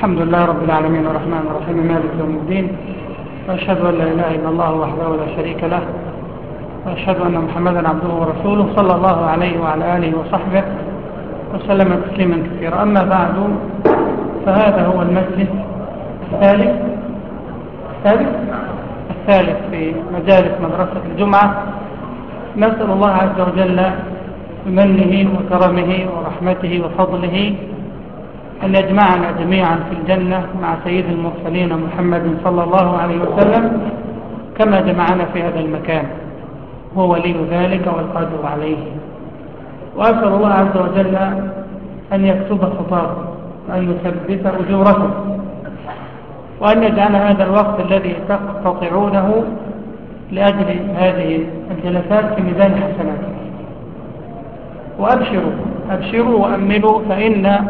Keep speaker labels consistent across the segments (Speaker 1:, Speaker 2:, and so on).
Speaker 1: الحمد لله رب العالمين الرحمن الرحيم مالك يوم الدين. وأشهد أن لا إله إلا الله وحده لا شريك له. وأشهد أن محمدا عبده ورسوله صلى الله عليه وعلى آله وصحبه وسلم تسليما كثيرا. أما بعد فهذا هو المجلس الثالث الثالث؟ الثالث في مجالس مدرسة الجمعة. نسأل الله عز وجل بمنه وكرمه ورحمته وفضله أن يجمعنا جميعا في الجنة مع سيد المرسلين محمد صلى الله عليه وسلم كما جمعنا في هذا المكان. هو ولي ذلك والقادر عليه. وأسأل الله عز وجل أن يكتب خطابه وأن يثبت أجوركم وأن يجعل هذا الوقت الذي تقتطعونه لأجل هذه الجلسات في ميزان حسناتكم وأبشروا أبشروا وأملوا فإن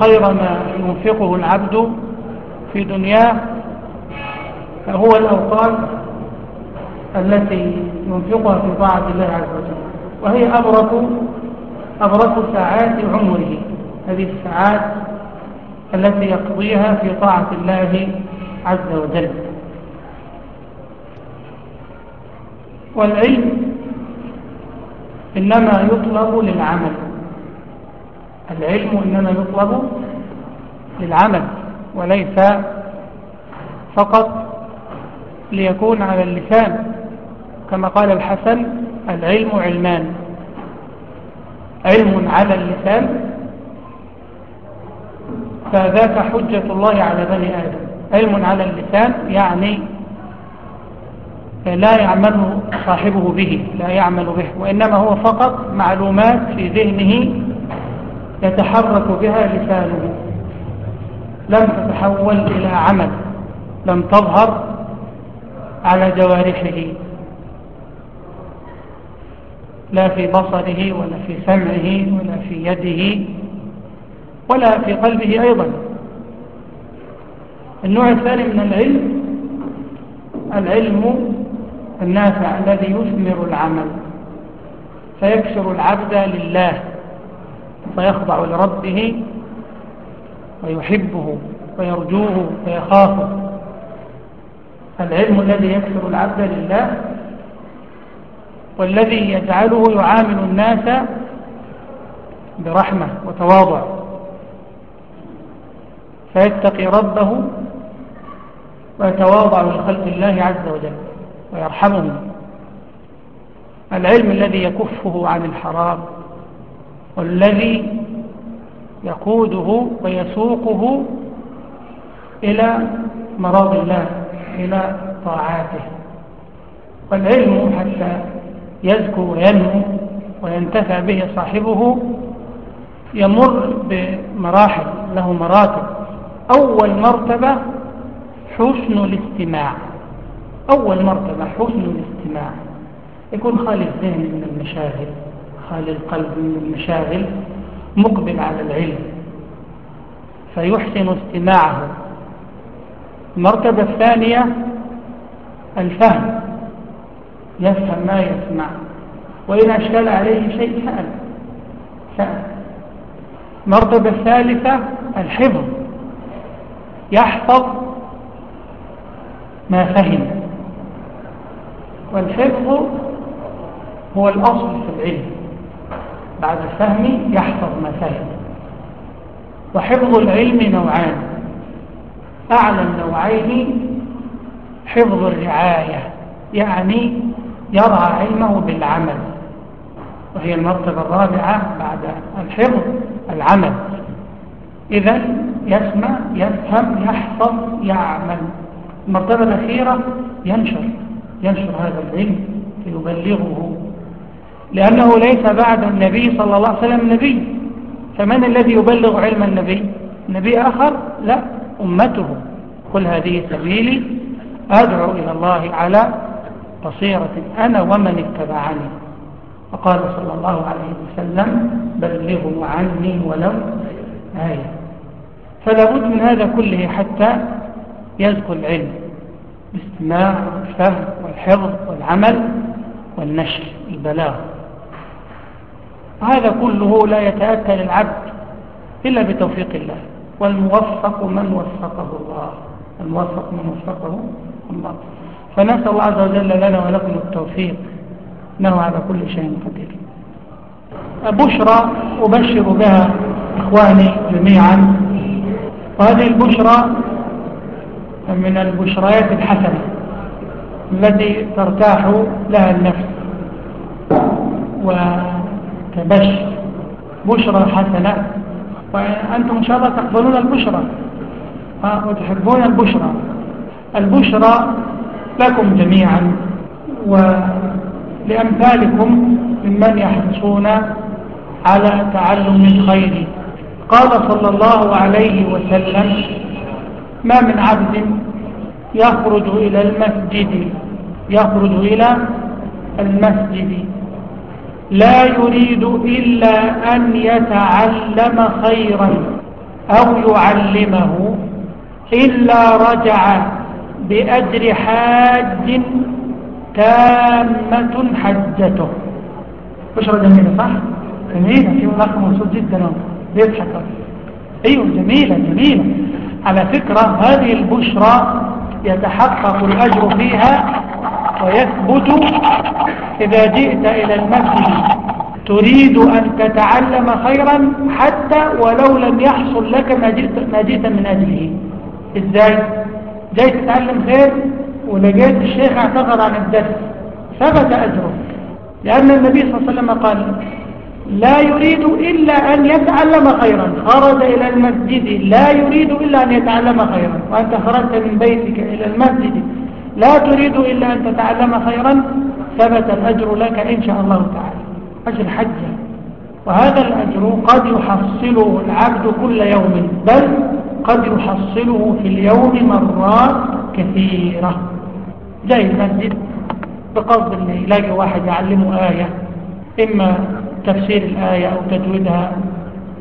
Speaker 1: خير ما ينفقه العبد في دنياه هو الأوقات التي ينفقها في طاعة الله عز وجل. وهي أبرك أبرك ساعات عمره. هذه الساعات التي يقضيها في طاعة الله عز وجل. والعلم إنما يطلب للعمل. العلم إنما يطلب للعمل وليس فقط ليكون على اللسان. كما قال الحسن العلم علمان. علم على اللسان فذاك حجة الله على بني آدم. علم على اللسان يعني لا يعمل صاحبه به لا يعمل به وإنما هو فقط معلومات في ذهنه يتحرك بها لسانه. لم تتحول إلى عمل لم تظهر على جوارحه. لا في بصره ولا في سمعه ولا في يده ولا في قلبه أيضا. النوع الثاني من العلم العلم النافع الذي يثمر العمل فيكسر العبد لله. فيخضع لربه ويحبه ويرجوه ويخافه. العلم الذي يكسر العبد لله والذي يجعله يعامل الناس برحمة وتواضع. فيتقي ربه ويتواضع لخلق الله عز وجل ويرحمهم العلم الذي يكفه عن الحرام والذي يقوده ويسوقه إلى مراض الله إلى طاعاته. والعلم حتى يزكو وينمو وينتفع به صاحبه يمر بمراحل له مراتب. أول مرتبة حسن الاستماع. أول مرتبة حسن الاستماع. يكون خالي الذهن من المشاغل خالي القلب من المشاغل مقبل على العلم فيحسن استماعه. المرتبة الثانية الفهم يفهم ما يسمع وإن أشكال عليه شيء سأل سأل. المرتبة الثالثة الحفظ يحفظ ما فهم. والحفظ هو الأصل في العلم. بعد الفهم يحفظ ما فهم وحفظ العلم نوعان. أعلى النوعين حفظ الرعاية يعني يرعى علمه بالعمل. وهي المرتبة الرابعة بعد الحفظ العمل. إذا يسمع يفهم يحفظ يعمل. المرتبة الأخيرة ينشر ينشر هذا العلم ليبلغه. لأنه ليس بعد النبي صلى الله عليه وسلم نبي. فمن الذي يبلغ علم النبي؟ نبي آخر؟ لا أمته. قل هذه سبيلي أدعو إلى الله على بصيرة أنا ومن اتبعني. وقال صلى الله عليه وسلم بلغوا عني ولو آية. فلا بد من هذا كله حتى يزكو العلم الاستماع والفهم والحفظ والعمل والنشر البلاغ. هذا كله لا يتأتى للعبد إلا بتوفيق الله. والموفق من وفقه الله. الموفق من وفقه الله. فنسأل الله عز وجل لنا ولكم التوفيق. إنه على كل شيء قدير. بشرى أبشر بها إخواني جميعا. وهذه البشرى من البشريات الحسنة التي ترتاح لها النفس. وتبشر بشرى حسنة وأنتم إن شاء الله تقبلون البشرى. وتحبون البشرى. البشرى لكم جميعا ولأمثالكم ممن يحرصون على تعلم الخير. قال صلى الله عليه وسلم ما من عبد يخرج إلى المسجد يخرج إلى المسجد لا يريد إلا أن يتعلم خيرا أو يعلمه إلا رجع بأجر حاج تامة حجته. بشرة جميلة صح؟ جميلة في أخ مبسوط جدا. بيضحك أيوه جميلة جميلة. على فكرة هذه البشرى يتحقق الأجر فيها ويثبت إذا جئت إلى المسجد. تريد أن تتعلم خيرا حتى ولو لم يحصل لك ما جئت من أجله. إزاي؟ جاي تتعلم خير ولقيت الشيخ اعتذر عن الدرس. ثبت أجره. لأن النبي صلى الله عليه وسلم قال لا يريد إلا أن يتعلم خيرا. خرج إلى المسجد. لا يريد إلا أن يتعلم خيرا. وأنت خرجت من بيتك إلى المسجد. لا تريد إلا أن تتعلم خيرا ثبت الأجر لك إن شاء الله تعالى. أجر حجة. وهذا الأجر قد يحصله العبد كل يوم بل قد يحصله في اليوم مرات كثيرة. جاي المسجد بقصد أن يلاقي واحد يعلمه آية إما تفسير الآية أو تجويدها.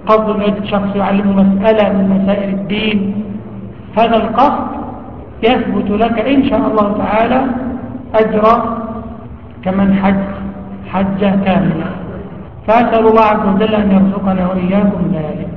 Speaker 1: قصد أن شخص يعلمه مسألة من مسائل الدين. هذا القصد يثبت لك إن شاء الله تعالى أجر كمن حج حجة كاملة. فأسأل الله عز وجل أن يرزقنا وإياكم ذلك.